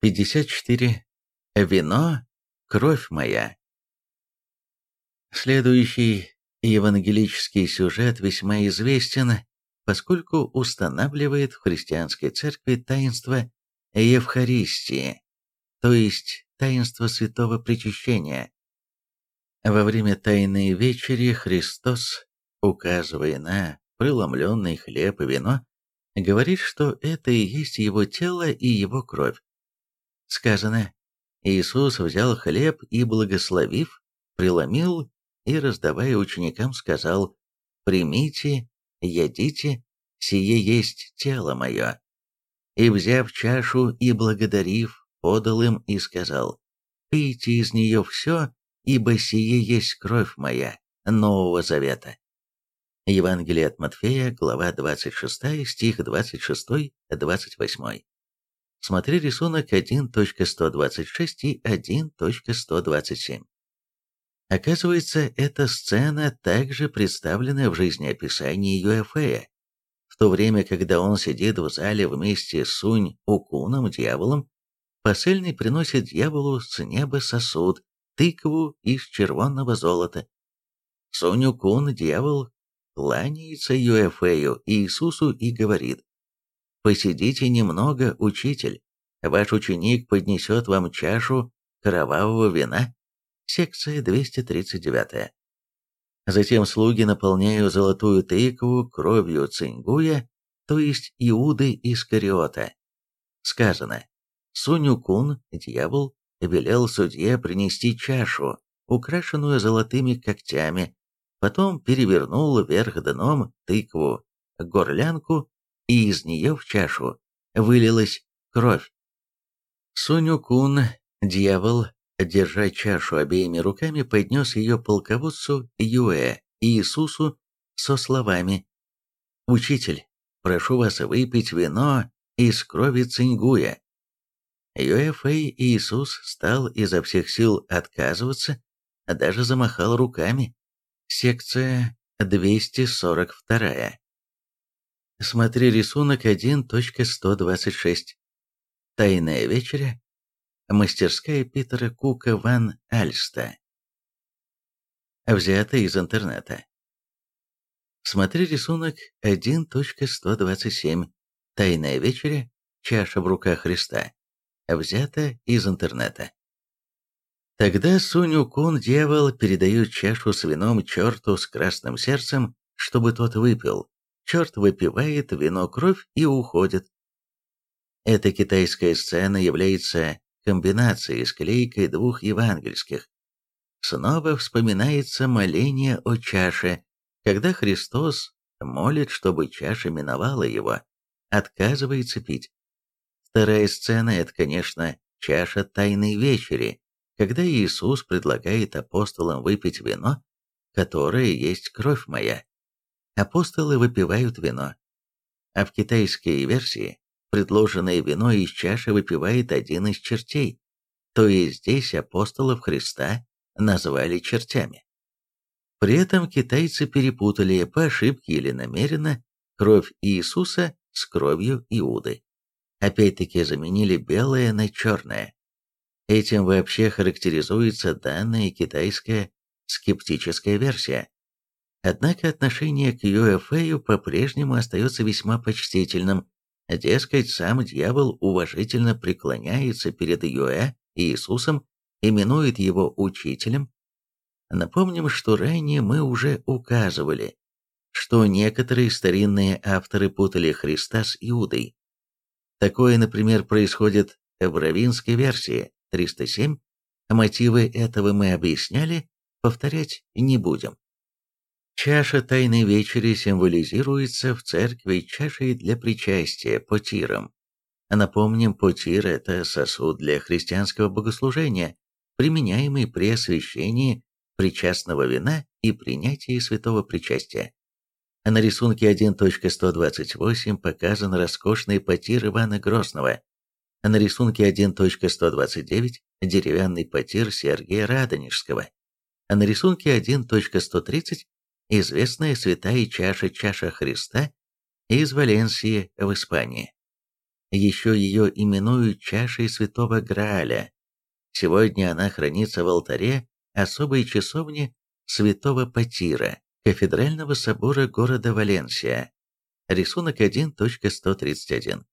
54. Вино – кровь моя. Следующий евангелический сюжет весьма известен, поскольку устанавливает в христианской церкви таинство Евхаристии, то есть таинство святого причащения. Во время Тайной Вечери Христос, указывая на преломленный хлеб и вино, говорит, что это и есть его тело и его кровь. Сказано, Иисус взял хлеб и, благословив, преломил и, раздавая ученикам, сказал, «Примите, едите, сие есть тело мое». И, взяв чашу и благодарив, подал им и сказал, «Пейте из нее все, ибо сие есть кровь моя, Нового Завета». Евангелие от Матфея, глава 26, стих 26-28. Смотри рисунок 1.126 и 1.127. Оказывается, эта сцена также представлена в жизнеописании Юэфея. В то время, когда он сидит в зале вместе с Сунь-Укуном, дьяволом, посыльный приносит дьяволу с неба сосуд, тыкву из червонного золота. Сунь-Укун, дьявол, кланяется Юэфею Иисусу и говорит, «Посидите немного, учитель, ваш ученик поднесет вам чашу кровавого вина». Секция 239. Затем слуги наполняют золотую тыкву кровью цингуя, то есть Иуды Искариота. Сказано, Суню-кун, дьявол, велел судье принести чашу, украшенную золотыми когтями, потом перевернул вверх дном тыкву, горлянку и из нее в чашу вылилась кровь. Суню-кун, дьявол, держа чашу обеими руками, поднес ее полководцу Юэ Иисусу со словами «Учитель, прошу вас выпить вино из крови Цингуя». Юэ Фэй Иисус стал изо всех сил отказываться, даже замахал руками. Секция 242. Смотри рисунок 1.126. Тайная вечеря. Мастерская Питера Кука Ван Альста. Взято из интернета. Смотри рисунок 1.127. Тайная вечеря. Чаша в руках Христа. Взято из интернета. Тогда Суню-кун, дьявол, передает чашу с вином черту с красным сердцем, чтобы тот выпил черт выпивает вино-кровь и уходит. Эта китайская сцена является комбинацией склейкой двух евангельских. Снова вспоминается моление о чаше, когда Христос молит, чтобы чаша миновала его, отказывается пить. Вторая сцена – это, конечно, чаша Тайной Вечери, когда Иисус предлагает апостолам выпить вино, которое есть кровь моя апостолы выпивают вино. А в китайской версии предложенное вино из чаши выпивает один из чертей, то есть здесь апостолов Христа назвали чертями. При этом китайцы перепутали по ошибке или намеренно кровь Иисуса с кровью Иуды. Опять-таки заменили белое на черное. Этим вообще характеризуется данная китайская скептическая версия. Однако отношение к Юэфэю по-прежнему остается весьма почтительным. Дескать, сам дьявол уважительно преклоняется перед Юэ Иисусом, именует его учителем. Напомним, что ранее мы уже указывали, что некоторые старинные авторы путали Христа с Иудой. Такое, например, происходит в равинской версии 307. Мотивы этого мы объясняли, повторять не будем. Чаша Тайной Вечери символизируется в церкви чашей для причастия, потиром. Напомним, потир – это сосуд для христианского богослужения, применяемый при освящении причастного вина и принятии святого причастия. На рисунке 1.128 показан роскошный потир Ивана Грозного. На рисунке 1.129 – деревянный потир Сергия Радонежского. На рисунке 1.130 известная святая чаша чаша Христа из Валенсии в Испании. Еще ее именуют чашей святого Грааля. Сегодня она хранится в алтаре особой часовни святого Патира, кафедрального собора города Валенсия. Рисунок 1.131.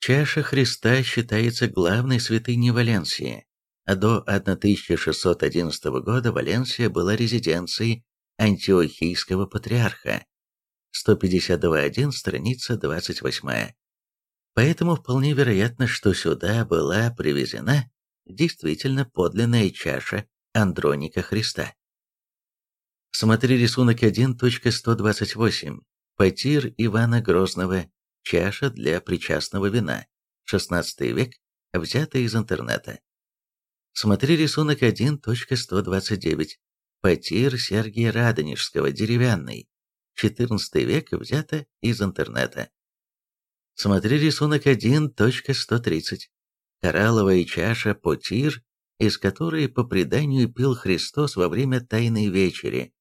Чаша Христа считается главной святыней Валенсии. До 1611 года Валенсия была резиденцией антиохийского патриарха. 152.1, страница 28. Поэтому вполне вероятно, что сюда была привезена действительно подлинная чаша Андроника Христа. Смотри рисунок 1.128. Потир Ивана Грозного. Чаша для причастного вина. 16 век. Взято из интернета. Смотри рисунок 1.129. Потир Сергия Радонежского. Деревянный. 14 век. Взято из интернета. Смотри рисунок 1.130. Коралловая чаша Потир, из которой по преданию пил Христос во время Тайной Вечери.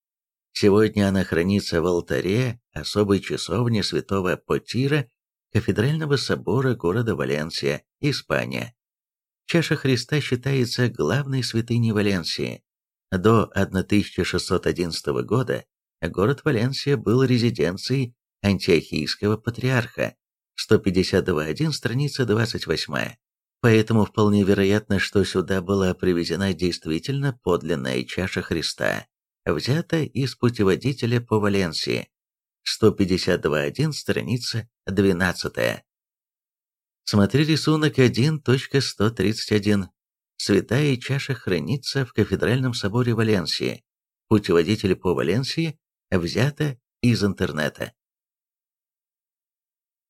Сегодня она хранится в алтаре особой часовни святого Потира кафедрального собора города Валенсия, Испания. Чаша Христа считается главной святыней Валенсии. До 1611 года город Валенсия был резиденцией антиохийского патриарха, 152.1, страница 28. Поэтому вполне вероятно, что сюда была привезена действительно подлинная чаша Христа, взята из путеводителя по Валенсии. 152.1, страница 12. Смотри рисунок 1.131. Святая чаша хранится в кафедральном соборе Валенсии. Путеводитель по Валенсии взято из интернета.